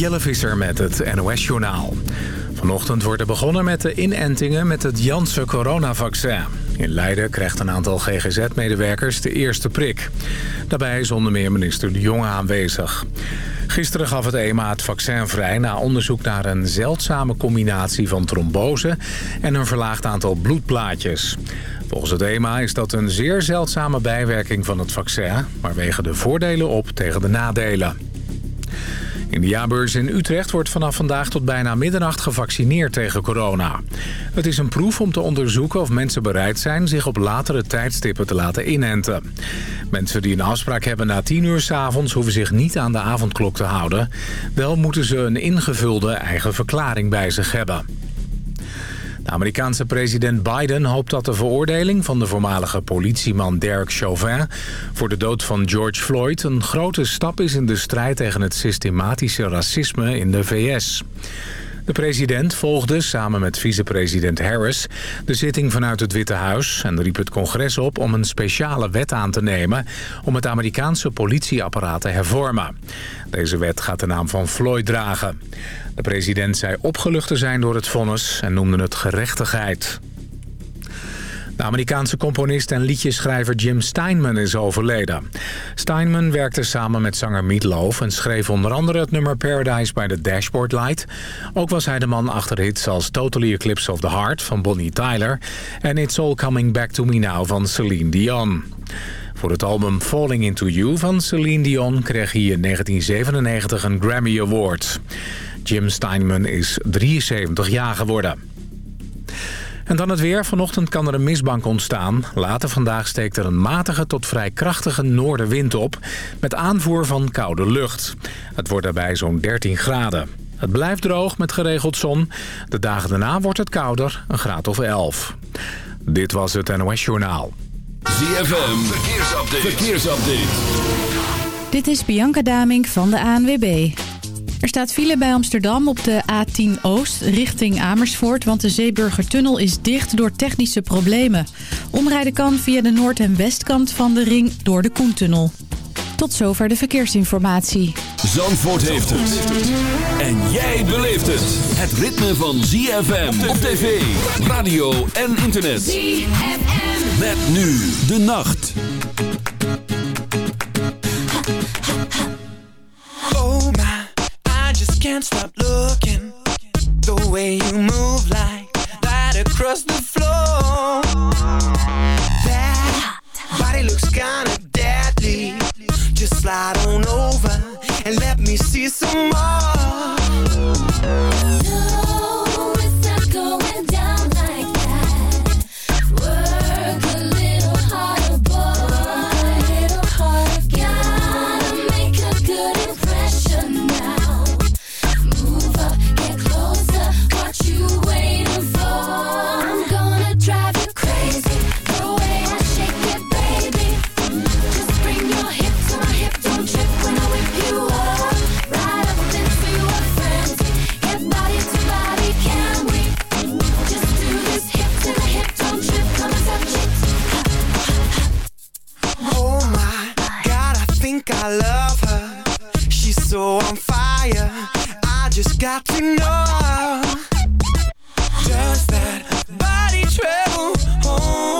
Jelle Visser met het NOS-journaal. Vanochtend wordt er begonnen met de inentingen met het Janssen coronavaccin. In Leiden krijgt een aantal GGZ-medewerkers de eerste prik. Daarbij is onder meer minister De Jonge aanwezig. Gisteren gaf het EMA het vaccin vrij na onderzoek naar een zeldzame combinatie van trombose en een verlaagd aantal bloedplaatjes. Volgens het EMA is dat een zeer zeldzame bijwerking van het vaccin, maar wegen de voordelen op tegen de nadelen. In de jaarbeurs in Utrecht wordt vanaf vandaag tot bijna middernacht gevaccineerd tegen corona. Het is een proef om te onderzoeken of mensen bereid zijn zich op latere tijdstippen te laten inenten. Mensen die een afspraak hebben na 10 uur s avonds hoeven zich niet aan de avondklok te houden. Wel moeten ze een ingevulde eigen verklaring bij zich hebben. De Amerikaanse president Biden hoopt dat de veroordeling van de voormalige politieman Derek Chauvin voor de dood van George Floyd een grote stap is in de strijd tegen het systematische racisme in de VS. De president volgde samen met vicepresident Harris de zitting vanuit het Witte Huis... en riep het congres op om een speciale wet aan te nemen... om het Amerikaanse politieapparaat te hervormen. Deze wet gaat de naam van Floyd dragen. De president zei opgelucht te zijn door het vonnis en noemde het gerechtigheid. De Amerikaanse componist en liedjeschrijver Jim Steinman is overleden. Steinman werkte samen met zanger Meatloaf en schreef onder andere het nummer Paradise by the Dashboard Light. Ook was hij de man achter hits als Totally Eclipse of the Heart van Bonnie Tyler en It's All Coming Back to Me Now van Celine Dion. Voor het album Falling Into You van Celine Dion kreeg hij in 1997 een Grammy Award. Jim Steinman is 73 jaar geworden. En dan het weer. Vanochtend kan er een mistbank ontstaan. Later vandaag steekt er een matige tot vrij krachtige noordenwind op... met aanvoer van koude lucht. Het wordt daarbij zo'n 13 graden. Het blijft droog met geregeld zon. De dagen daarna wordt het kouder, een graad of 11. Dit was het NOS Journaal. ZFM, verkeersupdate. verkeersupdate. Dit is Bianca Damink van de ANWB. Er staat file bij Amsterdam op de A10 Oost richting Amersfoort... want de Zeeburgertunnel is dicht door technische problemen. Omrijden kan via de noord- en westkant van de ring door de Koentunnel. Tot zover de verkeersinformatie. Zandvoort heeft het. En jij beleeft het. Het ritme van ZFM op tv, radio en internet. ZFM. Met nu de nacht. Can't stop looking. The way you move like that across the floor. That body looks kinda deadly. Just slide on over and let me see some more got to know. Does that body travel? Oh,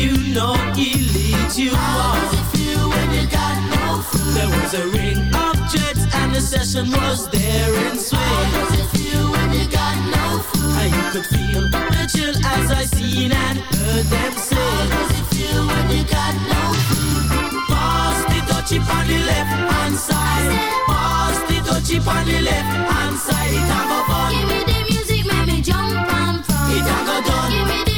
you know he leads you How on. Does it feel when you got no food? There was a ring of jets and the session was there in swing. How does it feel when you got no food? I you could feel the chill as I seen and heard them say. How does it feel when you got no food? Pass the dutchie on the left hand side. Pass the dutchie on the left hand side. It a fun. Give me the music, make me jump and from. It a go done. Give me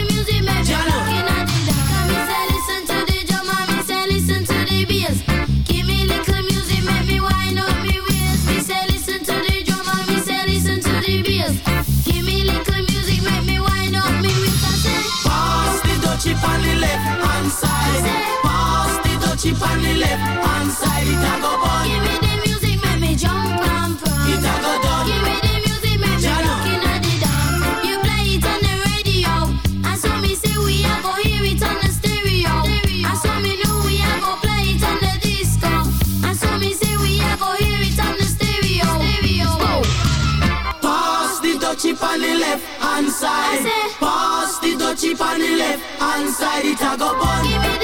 on the left hand side, it a go bun. Give me the music, make me jump and prance. It a go done. Give me the music, make me looking. You play it on the radio, and so me say we a go hear it on the stereo. stereo. And me know we a go play it on the disco, and so me say we a go hear it on the stereo. stereo. Pass the dutchie on the left hand side. Pass the dutchie on the left hand side, it a go bun.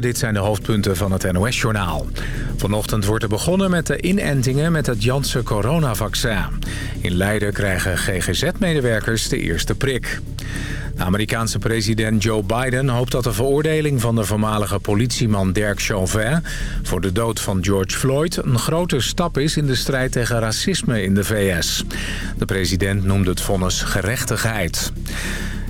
Dit zijn de hoofdpunten van het NOS-journaal. Vanochtend wordt er begonnen met de inentingen met het Janssen coronavaccin. In Leiden krijgen GGZ-medewerkers de eerste prik. De Amerikaanse president Joe Biden hoopt dat de veroordeling van de voormalige politieman Dirk Chauvin... voor de dood van George Floyd een grote stap is in de strijd tegen racisme in de VS. De president noemde het vonnis gerechtigheid.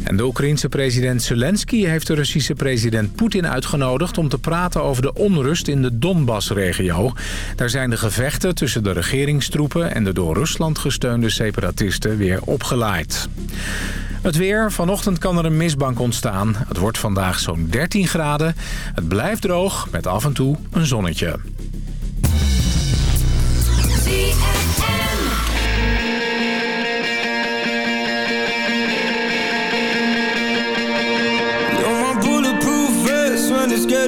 En de Oekraïense president Zelensky heeft de Russische president Poetin uitgenodigd... om te praten over de onrust in de Donbass-regio. Daar zijn de gevechten tussen de regeringstroepen... en de door Rusland gesteunde separatisten weer opgeleid. Het weer. Vanochtend kan er een mistbank ontstaan. Het wordt vandaag zo'n 13 graden. Het blijft droog met af en toe een zonnetje.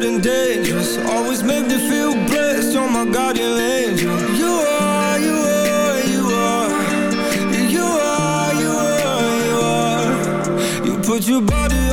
It's getting dangerous. Always make me feel blessed. You're my guardian angel. You are, you are, you are. You are, you are, you are. You put your body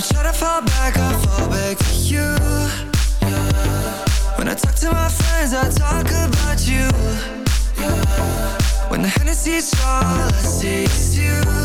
I try to fall back, I fall back to you yeah. When I talk to my friends, I talk about you yeah. When the Hennessy's all I see is you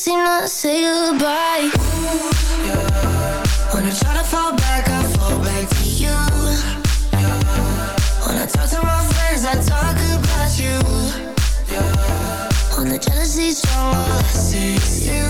seem to say goodbye Ooh, yeah. When I try to fall back, I fall back to you yeah. When I talk to my friends, I talk about you yeah. When the jealousy's strong, I see you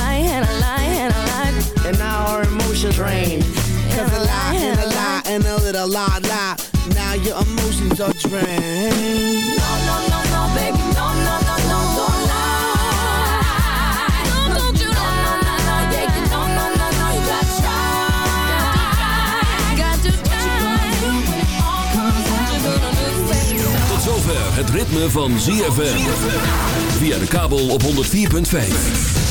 emotions reign Cause a lie and a lie and a little lie lie. Now your emotions are drained. No, no, no, no, baby, no, no, no, no, don't lie. No, don't you lie. No, no, no, yeah, you no, no, no, no, you gotta try. Got to try. When it all comes out, what you gonna do, baby? Tot zover het ritme van ZFM. Via de kabel op 104.5.